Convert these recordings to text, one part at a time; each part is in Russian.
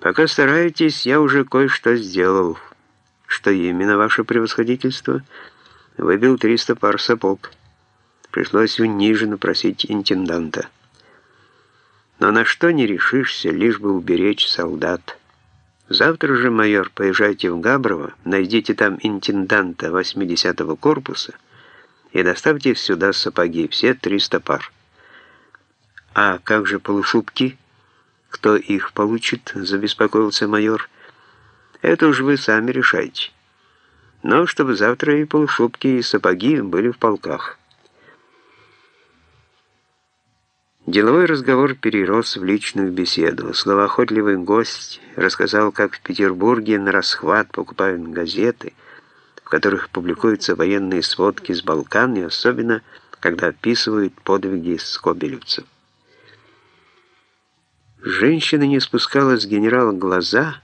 «Пока стараетесь, я уже кое-что сделал». «Что именно, ваше превосходительство?» «Выбил 300 пар сапог. Пришлось униженно просить интенданта». «Но на что не решишься, лишь бы уберечь солдат». Завтра же, майор, поезжайте в Габрово, найдите там интенданта 80-го корпуса и доставьте сюда сапоги, все 300 пар. А как же полушубки? Кто их получит, забеспокоился майор. Это уж вы сами решайте. Но чтобы завтра и полушубки, и сапоги были в полках. Деловой разговор перерос в личную беседу. Словоохотливый гость рассказал, как в Петербурге на расхват покупают газеты, в которых публикуются военные сводки с Балкан, и особенно, когда описывают подвиги скобелевцев. Женщина не спускала с генерала глаза,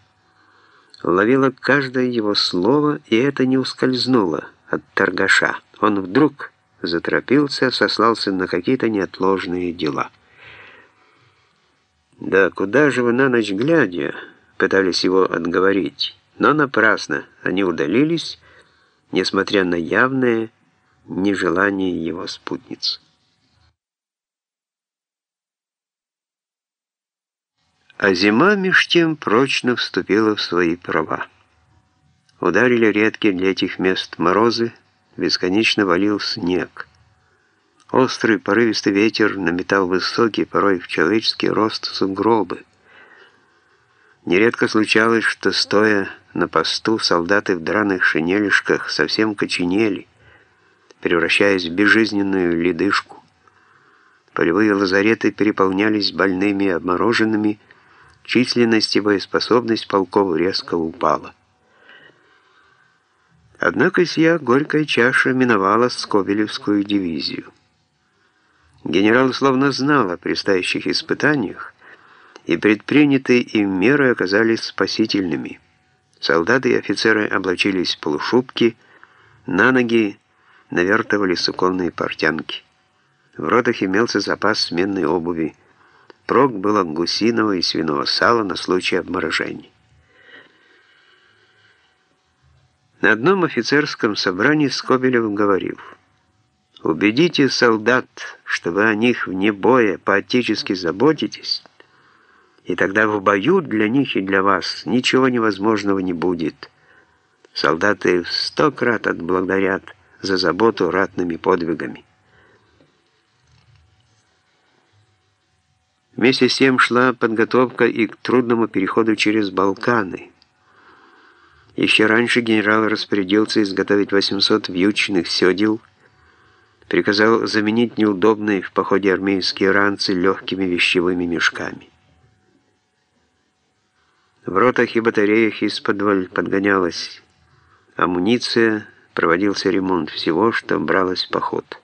ловила каждое его слово, и это не ускользнуло от торгаша. Он вдруг заторопился, сослался на какие-то неотложные дела. «Да куда же вы на ночь глядя?» пытались его отговорить, но напрасно они удалились, несмотря на явное нежелание его спутниц. А зима меж тем прочно вступила в свои права. Ударили редкие для этих мест морозы, бесконечно валил снег. Острый порывистый ветер наметал высокий, порой в человеческий рост сугробы. Нередко случалось, что, стоя на посту, солдаты в драных шинелишках совсем коченели, превращаясь в безжизненную ледышку. Полевые лазареты переполнялись больными и обмороженными, численность и боеспособность полков резко упала. Однако сия горькая чаша миновала Скобелевскую дивизию. Генерал словно знал о предстоящих испытаниях, и предпринятые им меры оказались спасительными. Солдаты и офицеры облачились в полушубки, на ноги навертывали суконные портянки. В ротах имелся запас сменной обуви, Прок было гусиного и свиного сала на случай обморожения. На одном офицерском собрании Скобелев говорил, «Убедите солдат, что вы о них вне боя по-отечески заботитесь, и тогда в бою для них и для вас ничего невозможного не будет. Солдаты в сто крат отблагодарят за заботу ратными подвигами». Вместе с тем шла подготовка и к трудному переходу через Балканы. Еще раньше генерал распорядился изготовить 800 вьючных седел, приказал заменить неудобные в походе армейские ранцы легкими вещевыми мешками. В ротах и батареях из-под подгонялась амуниция, проводился ремонт всего, что бралось в поход.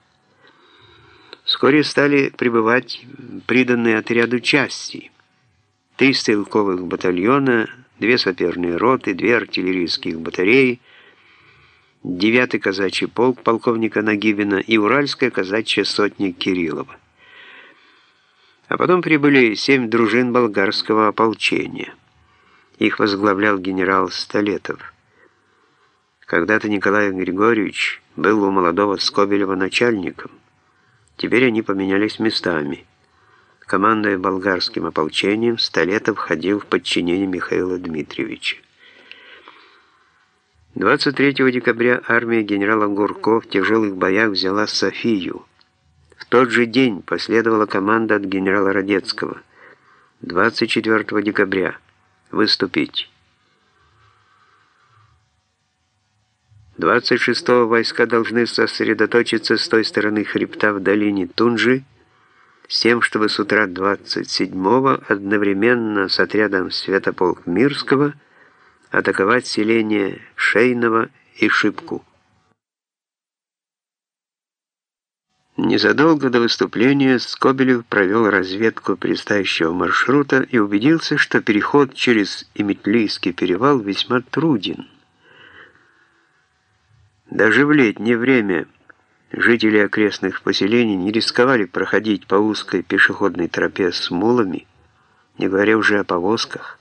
Вскоре стали прибывать приданные отряду части. Три стрелковых батальона, две саперные роты, две артиллерийских батареи, девятый казачий полк полковника Нагибина и уральская казачья сотня Кириллова. А потом прибыли семь дружин болгарского ополчения. Их возглавлял генерал Столетов. Когда-то Николай Григорьевич был у молодого Скобелева начальником. Теперь они поменялись местами. Командуя болгарским ополчением, Столетов входил в подчинение Михаила Дмитриевича. 23 декабря армия генерала Гурко в тяжелых боях взяла Софию. В тот же день последовала команда от генерала Радецкого. 24 декабря выступить. 26-го войска должны сосредоточиться с той стороны хребта в долине Тунжи, с тем, чтобы с утра 27-го одновременно с отрядом Святополк Мирского атаковать селение Шейного и Шипку. Незадолго до выступления Скобелев провел разведку предстоящего маршрута и убедился, что переход через Иметлийский перевал весьма труден. Даже в летнее время жители окрестных поселений не рисковали проходить по узкой пешеходной тропе с мулами, не говоря уже о повозках.